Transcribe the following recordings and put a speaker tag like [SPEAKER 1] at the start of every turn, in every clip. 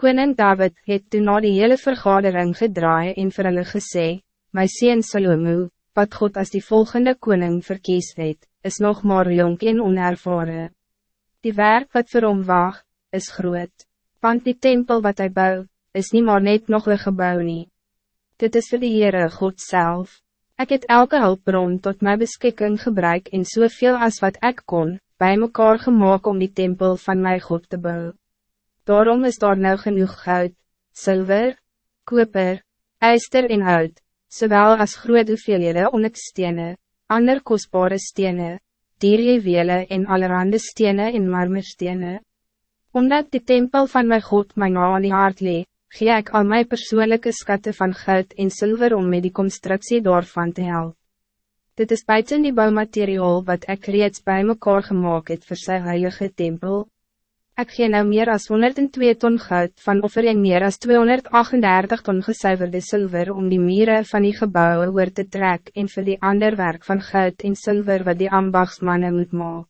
[SPEAKER 1] Koning David het toen na die hele vergadering gedraai en vir hulle gesê, My sien Salomo, wat God als die volgende koning verkies het, is nog maar jong en onervaren. Die werk wat vir hom waag, is groot, want die tempel wat hij bouw, is niet maar net nog een gebouw nie. Dit is voor de Heere God zelf. Ik het elke hulpbron tot mijn beschikking gebruik in zoveel als wat ik kon, bij mekaar gemaakt om die tempel van mijn God te bouwen. Daarom is daar nou genoeg goud, zilver, koper, ijster en hout, zowel als groot hoeveelhede onyxstene, ander kostbare stene, dierjuwele en allerhande stene en marmerstene. Omdat die tempel van mijn God my na aan die hart lee, gee ek al my persoonlijke skatte van goud en zilver om met die constructie daarvan te helpen. Dit is buiten die bouwmateriaal wat ik reeds bij mekaar gemaakt het voor sy heilige tempel. Ik gee nou meer als 102 ton goud van offer en meer als 238 ton gesuiverde zilver om die mieren van die gebouwen weer te trekken en voor die ander werk van goud en zilver wat die ambachtsmannen moet maken.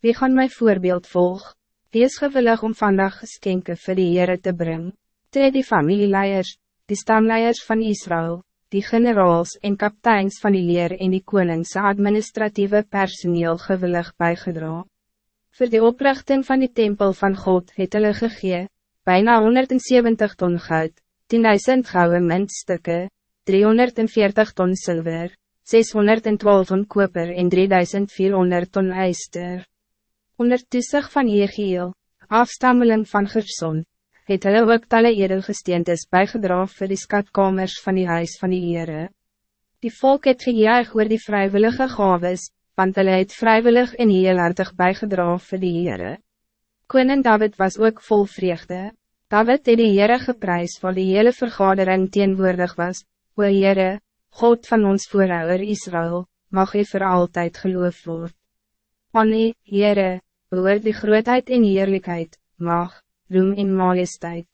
[SPEAKER 1] Wie gaan mijn voorbeeld volg? Wie is gewillig om vandaag geskenken voor die Heere te brengen? Twee die familieleiers, die stamleiers van Israël, die generaals en kapteins van die leer en die koningse administratieve personeel gewillig bijgedragen. Voor de oprichting van die tempel van God het hulle gegee, bijna 170 ton goud, 10.000 gouden muntstukken, 340 ton zilver, 612 ton koper en 3400 ton ijster. Onder toesig van Jegiel, afstammeling van Gerson, het hulle ook talle edelgesteentes bijgedraaf vir die skatkamers van die huis van die Heere. Die volk het gejuig oor die vrijwillige gaves, want hulle het vrijwillig en heelhartig bijgedragen vir die Heere. Koning David was ook vol vreugde. David het die Heere geprys waar die hele vergadering teenwoordig was, O Heere, God van ons voorouder Israël, mag hy voor altijd geloof word. Annie, Heere, behoor die grootheid en heerlijkheid, mag, roem en majesteit.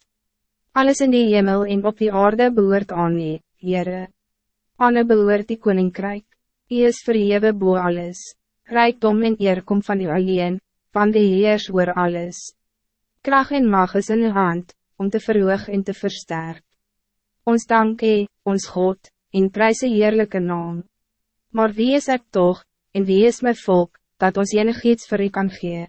[SPEAKER 1] Alles in die hemel en op die aarde behoort aan nie, Heere. Anne behoort die koninkrijk. Hij is verhewe boe alles. Rijkdom en eer kom van u alleen, van de Heers oor alles. Kracht en mag is in uw hand, om te verhoog en te versterk. Ons dank u, ons God, in prijse heerlijke naam. Maar wie is ik toch, en wie is mijn volk, dat ons enig iets voor u kan gee?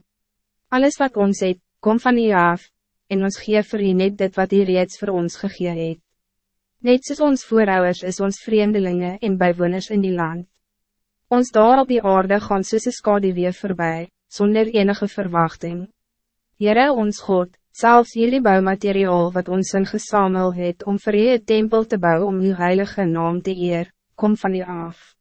[SPEAKER 1] Alles wat ons het, kom van u af, en ons gee vir u net dit wat u reeds voor ons gegee het. Net soos ons voorouders is ons vreemdelingen en bijwoners in die land. Ons daar op die aarde gaan soos een skadewee voorbij, zonder enige verwachting. Jere ons God, zelfs jullie bouwmateriaal wat ons in gesamel het om vir je tempel te bouwen om uw heilige naam te eer, kom van u af.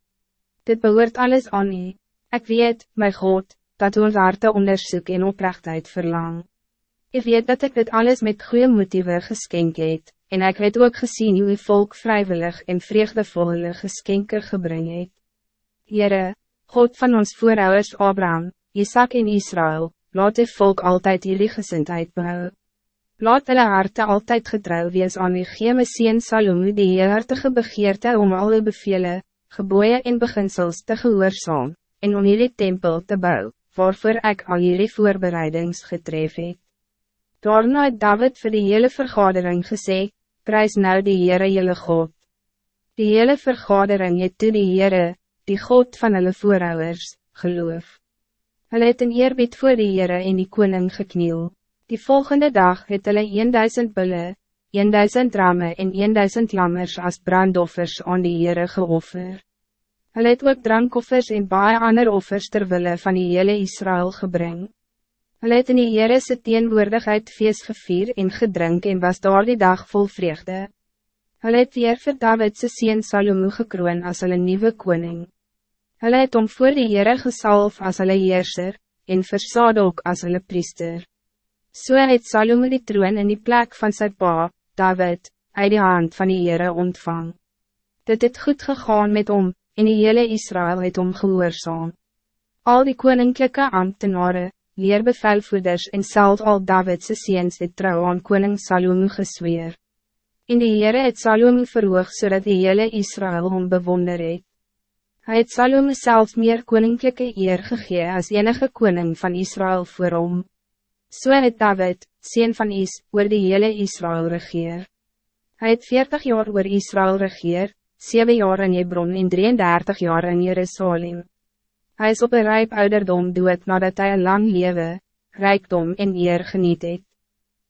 [SPEAKER 1] Dit behoort alles aan u. Ik weet, mijn God, dat ons harte onderzoek en oprechtheid verlang. Ik weet dat ik dit alles met goede motieven geskenk het, en ik weet ook gezien hoe uw volk vrijwillig en vreugdevolle geskenker gebring het. Heere, God van ons voorouders Abraham, Isaac en Israël, laat die volk altijd jullie gezindheid behou. Laat hulle harte altijd getrouw wees aan die geme sien Salome die heerhartige begeerte om alle bevelen, geboeien en beginsels te gehoorzaam, en om jullie tempel te bouwen, waarvoor ik al jullie voorbereidings getref het. Daarna het David vir die hele vergadering gesê, prijs nou die Heere jullie God. Die hele vergadering het toe die Heere, die God van hulle voorouders, geloof. Hulle het in eerbied voor die Heere en die koning gekniel. Die volgende dag het hulle 1000 bulle, 1000 ramme en 1000 lammers als brandoffers aan die Heere geoffer. Hulle het ook drankoffers en baie ander offers terwille van die hele Israël gebring. Hulle het in die Heere se teenwoordigheid feest gevier en gedrink en was daar die dag vol vreugde. Hulle het weer vir Davidse sien Salomo gekroon as hulle nieuwe koning. Hulle het om voor die Heere gesalf as hulle heerser, en vir Sadok as hulle priester. So het Salome die troon in die plek van sy pa, David, uit die hand van die Heere ontvang. Dit het goed gegaan met hom, en die hele Israël het hom gehoorzaam. Al die koninklijke ambtenaren, leerbevelvoeders en zelf al Davidse seens het trouw aan koning Salome gesweer. In die Heere het Salome verhoog zodat so die hele Israël hom bewonder het. Hij het Salome zelf meer koninklijke eer gegee als enige koning van Israël voor hom. So het David, sien van Is, oor die hele Israël regeer. Hij het 40 jaar oor Israël regeer, 7 jaar in Hebron en 33 jaar in Jerusalem. Hij is op een rijp ouderdom dood nadat hij een lang leven, rijkdom en eer geniet het.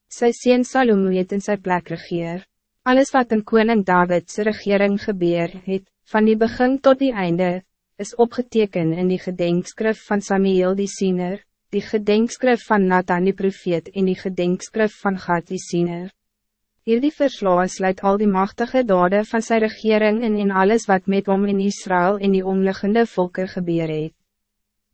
[SPEAKER 1] Sy sien Salomo het in sy plek regeer. Alles wat in koning David's regering gebeur het, van die begin tot die einde, is opgeteken in die gedenkskrif van Samuel die Siener, die gedenkskrif van Nathan die profeet en die gedenkskrif van Gad die Siener. Hierdie verslae sluit al die machtige dade van zijn regering in en alles wat met hom in Israël en die omliggende volken gebeur het.